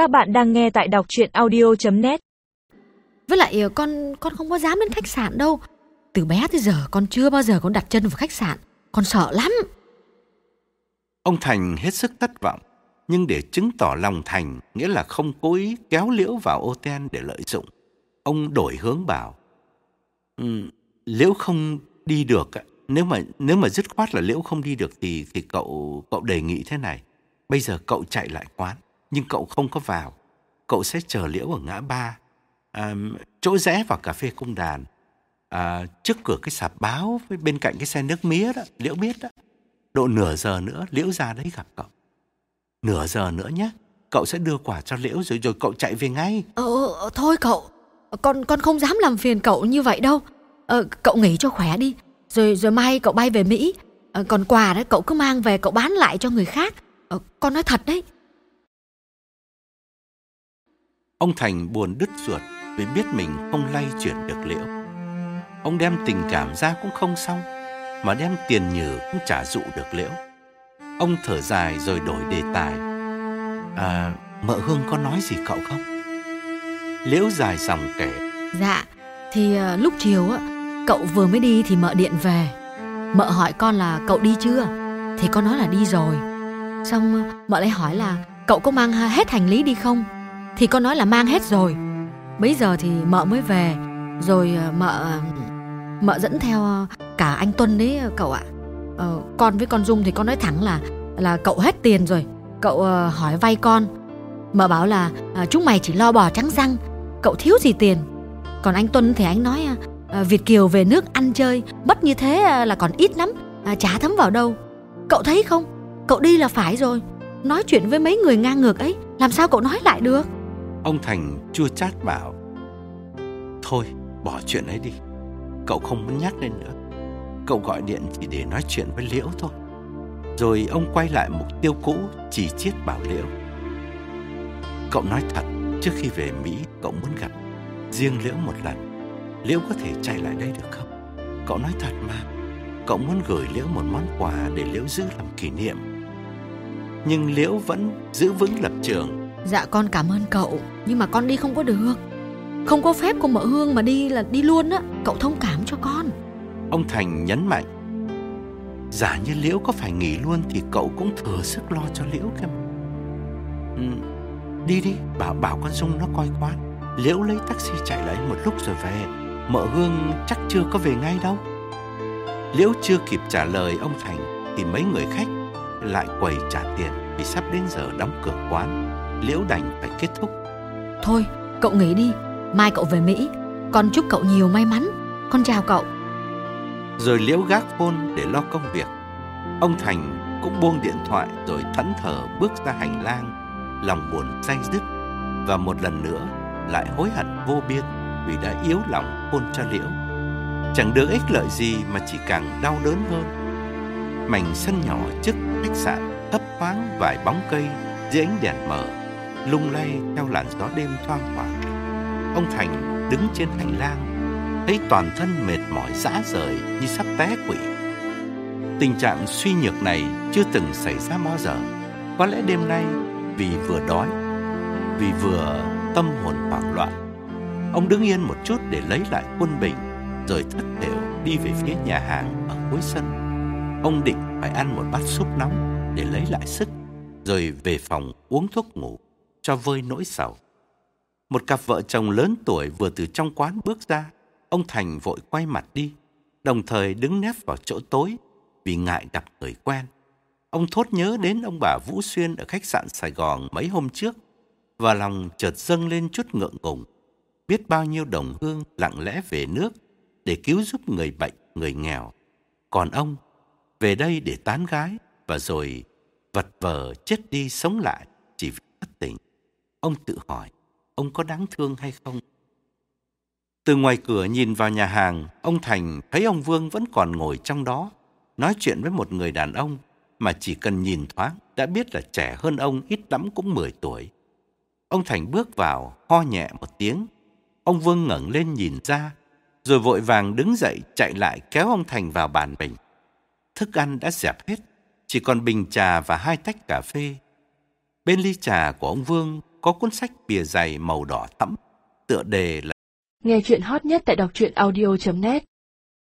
Các bạn đang nghe tại đọc chuyện audio.net Với lại ờ, con con không có dám đến khách sạn đâu. Từ bé tới giờ con chưa bao giờ con đặt chân vào khách sạn. Con sợ lắm. Ông Thành hết sức thất vọng, nhưng để chứng tỏ lòng Thành nghĩa là không cố ý kéo Liễu vào ô ten để lợi dụng. Ông đổi hướng bảo, "Ừ, Liễu không đi được, ạ. nếu mà nếu mà dứt khoát là Liễu không đi được thì thì cậu cậu đề nghị thế này. Bây giờ cậu chạy lại quán, nhưng cậu không có vào. Cậu sẽ chờ Liễu ở ngã ba, à, chỗ rẽ vào cà phê cung đàn, à, trước cửa cái sạp báo với bên cạnh cái xe nước mía đó, Liễu biết đó. Độ nửa giờ nữa Liễu ra đấy gặp cậu. Nửa giờ nữa nhé, cậu sẽ đưa quà cho Liễu rồi rồi cậu chạy về ngay. Ờ, ờ, ờ, thôi cậu, con con không dám làm phiền cậu như vậy đâu. Ờ, cậu nghỉ cho khỏe đi, rồi rồi mai cậu bay về Mỹ. Ờ, còn quà đấy cậu cứ mang về cậu bán lại cho người khác. Ờ, con nói thật đấy. Ông Thành buồn đứt ruột vì biết mình không lay chuyển được Liễu. Ông đem tình cảm ra cũng không xong, mà đem tiền nhử cũng trả dụ được Liễu. Ông thở dài rồi đổi đề tài. À, mợ Hương có nói gì cậu không? Liễu dài dòng kể. Dạ, thì ờ, lúc chiều á, cậu vừa mới đi thì mợ điện về. Mợ hỏi con là cậu đi chưa? Thì con nói là đi rồi. Xong ờ, mợ lại hỏi là cậu có mang hết hành lý đi không? Thì con nói là mang hết rồi. Bấy giờ thì mợ mới về, rồi ờ, mợ ờ, mợ dẫn theo ờ, cả anh Tuân đấy cậu ạ. Ờ, con với con Dung thì con nói thẳng là là cậu hết tiền rồi. Cậu hỏi vay con. Mợ bảo là ờ, chúng mày chỉ lo bò trắng răng, cậu thiếu gì tiền. Còn anh Tuân thì anh nói ờ, Việt kiều về nước ăn chơi, mất như thế là còn ít lắm, à, chả thấm vào đâu. Cậu thấy không? Cậu đi là phải rồi. Nói chuyện với mấy người ngang ngược ấy, làm sao cậu nói lại được? Ông Thành chua chát bảo. Thôi, bỏ chuyện ấy đi. Cậu không muốn nhắc lên nữa. Cậu gọi điện chỉ để nói chuyện với Liễu thôi. Rồi ông quay lại mục tiêu cũ chỉ chiết bảo Liễu. Cậu nói thật, trước khi về Mỹ cậu muốn gặp riêng Liễu một lần. Liễu có thể chạy lại đây được không? Cậu nói thật mà. Cậu muốn gửi Liễu một món quà để Liễu giữ làm kỷ niệm. Nhưng Liễu vẫn giữ vững lập trường. Dạ con cảm ơn cậu Nhưng mà con đi không có được. Không có phép của mợ Hương mà đi là đi luôn á. Cậu thông cảm cho con. Ông Thành nhấn mạnh Giả như Liễu có phải nghỉ luôn Thì cậu cũng thừa sức lo cho Liễu kìa mà. Ừ, Đi đi Bảo bảo con Dung nó coi quán. Liễu lấy taxi chạy lại một lúc rồi về. Mợ Hương chắc chưa có về ngay đâu. Liễu chưa kịp trả lời ông Thành Thì mấy người khách lại quầy trả tiền Vì sắp đến giờ đóng cửa quán. Liễu đành phải kết thúc. Thôi cậu nghỉ đi. Mai cậu về Mỹ. Con chúc cậu nhiều may mắn. Con chào cậu. Rồi Liễu gác phone để lo công việc. Ông Thành cũng buông điện thoại Rồi thẫn thờ bước ra hành lang Lòng buồn say dứt. Và một lần nữa lại hối hận vô biên Vì đã yếu lòng hôn cho Liễu. Chẳng được ích lợi gì mà chỉ càng đau đớn hơn. Mảnh sân nhỏ trước khách sạn thấp thoáng vài bóng cây dưới ánh đèn mờ lung lay theo làn gió đêm thoang thoảng. Ông Thành đứng trên hành lang, thấy toàn thân mệt mỏi rã rời như sắp té quỵ. Tình trạng suy nhược này chưa từng xảy ra bao giờ. Có lẽ đêm nay vì vừa đói, vì vừa tâm hồn hoảng loạn. Ông đứng yên một chút để lấy lại quân bình, rồi thất thểu đi về phía nhà hàng ở cuối sân. Ông định phải ăn một bát súp nóng để lấy lại sức, rồi về phòng uống thuốc ngủ cho vơi nỗi sầu. Một cặp vợ chồng lớn tuổi vừa từ trong quán bước ra, ông Thành vội quay mặt đi, đồng thời đứng nép vào chỗ tối vì ngại gặp người quen. Ông thốt nhớ đến ông bà Vũ Xuyên ở khách sạn Sài Gòn mấy hôm trước và lòng chợt dâng lên chút ngượng ngùng. Biết bao nhiêu đồng hương lặng lẽ về nước để cứu giúp người bệnh, người nghèo. Còn ông về đây để tán gái và rồi vật vờ chết đi sống lại chỉ vì bất tỉnh. Ông tự hỏi, ông có đáng thương hay không? Từ ngoài cửa nhìn vào nhà hàng, ông Thành thấy ông Vương vẫn còn ngồi trong đó, nói chuyện với một người đàn ông mà chỉ cần nhìn thoáng đã biết là trẻ hơn ông ít lắm cũng 10 tuổi. Ông Thành bước vào, ho nhẹ một tiếng. Ông Vương ngẩng lên nhìn ra, rồi vội vàng đứng dậy chạy lại kéo ông Thành vào bàn mình. Thức ăn đã dẹp hết, chỉ còn bình trà và hai tách cà phê. Bên ly trà của ông Vương có cuốn sách bìa dày màu đỏ thẫm, tựa đề là Nghe chuyện hot nhất tại đọc truyện audio.net